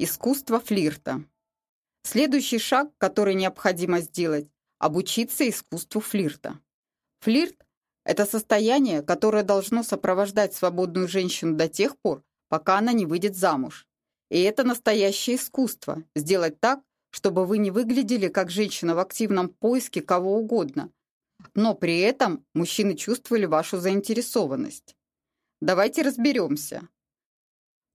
Искусство флирта. Следующий шаг, который необходимо сделать – обучиться искусству флирта. Флирт – это состояние, которое должно сопровождать свободную женщину до тех пор, пока она не выйдет замуж. И это настоящее искусство – сделать так, чтобы вы не выглядели как женщина в активном поиске кого угодно, но при этом мужчины чувствовали вашу заинтересованность. Давайте разберемся.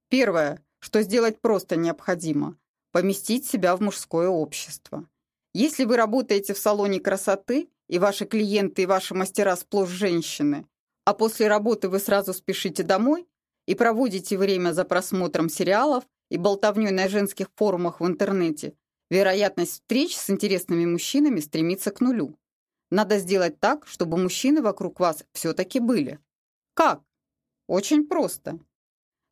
Первое, что сделать просто необходимо – поместить себя в мужское общество. Если вы работаете в салоне красоты, и ваши клиенты и ваши мастера сплошь женщины, а после работы вы сразу спешите домой и проводите время за просмотром сериалов и болтовней на женских форумах в интернете, вероятность встреч с интересными мужчинами стремится к нулю. Надо сделать так, чтобы мужчины вокруг вас все-таки были. Как? Очень просто.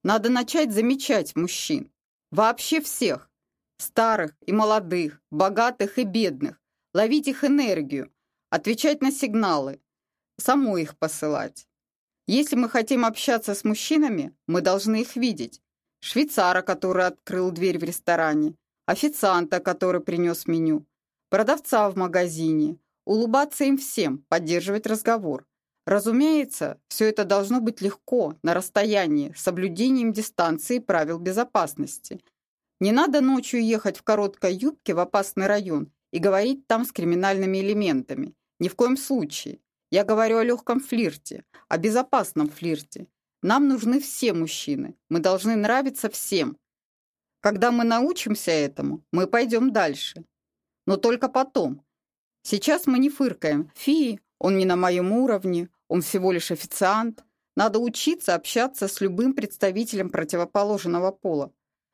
Надо начать замечать мужчин. Вообще всех. Старых и молодых, богатых и бедных. Ловить их энергию. Отвечать на сигналы. Самой их посылать. Если мы хотим общаться с мужчинами, мы должны их видеть. Швейцара, который открыл дверь в ресторане, официанта, который принес меню, продавца в магазине, улыбаться им всем, поддерживать разговор. Разумеется, все это должно быть легко, на расстоянии, с соблюдением дистанции и правил безопасности. Не надо ночью ехать в короткой юбке в опасный район и говорить там с криминальными элементами. Ни в коем случае. Я говорю о легком флирте, о безопасном флирте. Нам нужны все мужчины. Мы должны нравиться всем, когда мы научимся этому, мы пойдем дальше. Но только потом. Сейчас мы не фыркаем. Фи, он не на моем уровне, он всего лишь официант. Надо учиться общаться с любым представителем противоположного пола.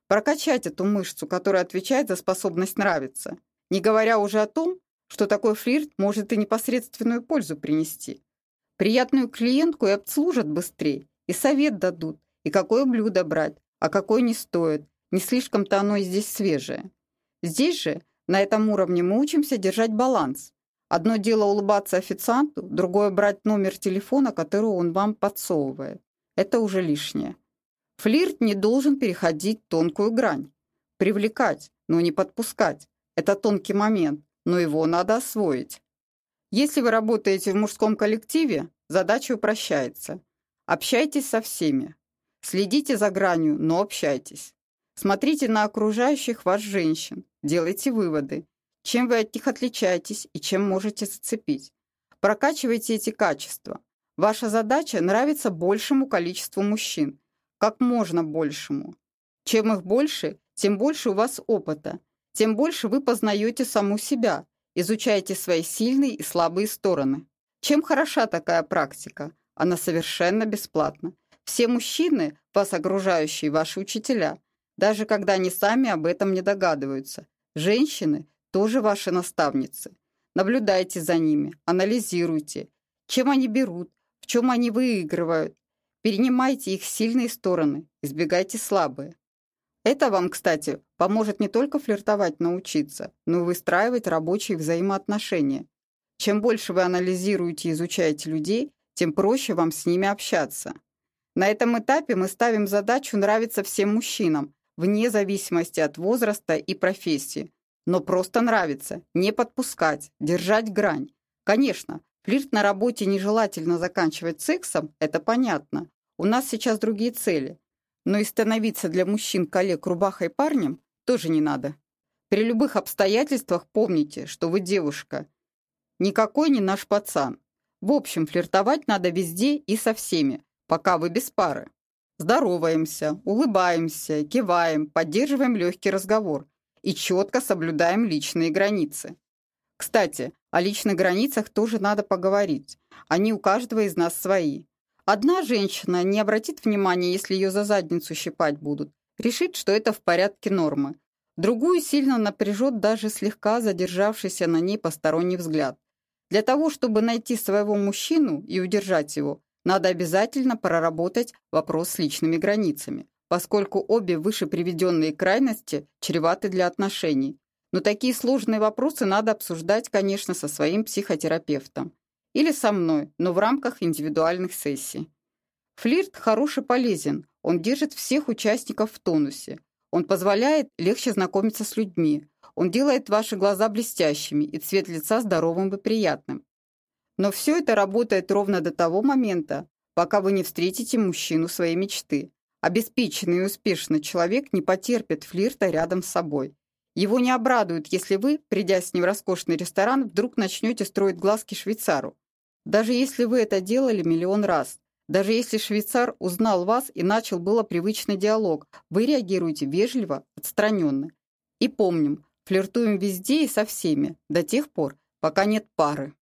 Прокачать эту мышцу, которая отвечает за способность нравиться. Не говоря уже о том, что такой флирт может и непосредственную пользу принести. Приятную клиентку и обслужат быстрее, и совет дадут, и какое блюдо брать, а какое не стоит, не слишком-то оно и здесь свежее. Здесь же, на этом уровне, мы учимся держать баланс. Одно дело улыбаться официанту, другое брать номер телефона, который он вам подсовывает. Это уже лишнее. Флирт не должен переходить тонкую грань. Привлекать, но не подпускать. Это тонкий момент, но его надо освоить. Если вы работаете в мужском коллективе, задача упрощается. Общайтесь со всеми. Следите за гранью, но общайтесь. Смотрите на окружающих вас женщин, делайте выводы, чем вы от них отличаетесь и чем можете зацепить. Прокачивайте эти качества. Ваша задача – нравиться большему количеству мужчин, как можно большему. Чем их больше, тем больше у вас опыта, тем больше вы познаете саму себя, изучаете свои сильные и слабые стороны. Чем хороша такая практика? Она совершенно бесплатна. Все мужчины, вас окружающие, ваши учителя – даже когда они сами об этом не догадываются. Женщины тоже ваши наставницы. Наблюдайте за ними, анализируйте, чем они берут, в чем они выигрывают. Перенимайте их сильные стороны, избегайте слабые. Это вам, кстати, поможет не только флиртовать научиться, но и выстраивать рабочие взаимоотношения. Чем больше вы анализируете и изучаете людей, тем проще вам с ними общаться. На этом этапе мы ставим задачу нравиться всем мужчинам, вне зависимости от возраста и профессии. Но просто нравится, не подпускать, держать грань. Конечно, флирт на работе нежелательно заканчивать сексом, это понятно. У нас сейчас другие цели. Но и становиться для мужчин-коллег рубахой парнем тоже не надо. При любых обстоятельствах помните, что вы девушка. Никакой не наш пацан. В общем, флиртовать надо везде и со всеми, пока вы без пары. Здороваемся, улыбаемся, киваем, поддерживаем легкий разговор и четко соблюдаем личные границы. Кстати, о личных границах тоже надо поговорить. Они у каждого из нас свои. Одна женщина не обратит внимания, если ее за задницу щипать будут. Решит, что это в порядке нормы. Другую сильно напряжет даже слегка задержавшийся на ней посторонний взгляд. Для того, чтобы найти своего мужчину и удержать его, надо обязательно проработать вопрос с личными границами, поскольку обе выше приведенные крайности чреваты для отношений. Но такие сложные вопросы надо обсуждать, конечно, со своим психотерапевтом. Или со мной, но в рамках индивидуальных сессий. Флирт хорош и полезен, он держит всех участников в тонусе. Он позволяет легче знакомиться с людьми. Он делает ваши глаза блестящими и цвет лица здоровым и приятным. Но все это работает ровно до того момента, пока вы не встретите мужчину своей мечты. Обеспеченный и успешный человек не потерпит флирта рядом с собой. Его не обрадует, если вы, придя с ним в роскошный ресторан, вдруг начнете строить глазки швейцару. Даже если вы это делали миллион раз, даже если швейцар узнал вас и начал было привычный диалог, вы реагируете вежливо, отстраненно. И помним, флиртуем везде и со всеми, до тех пор, пока нет пары.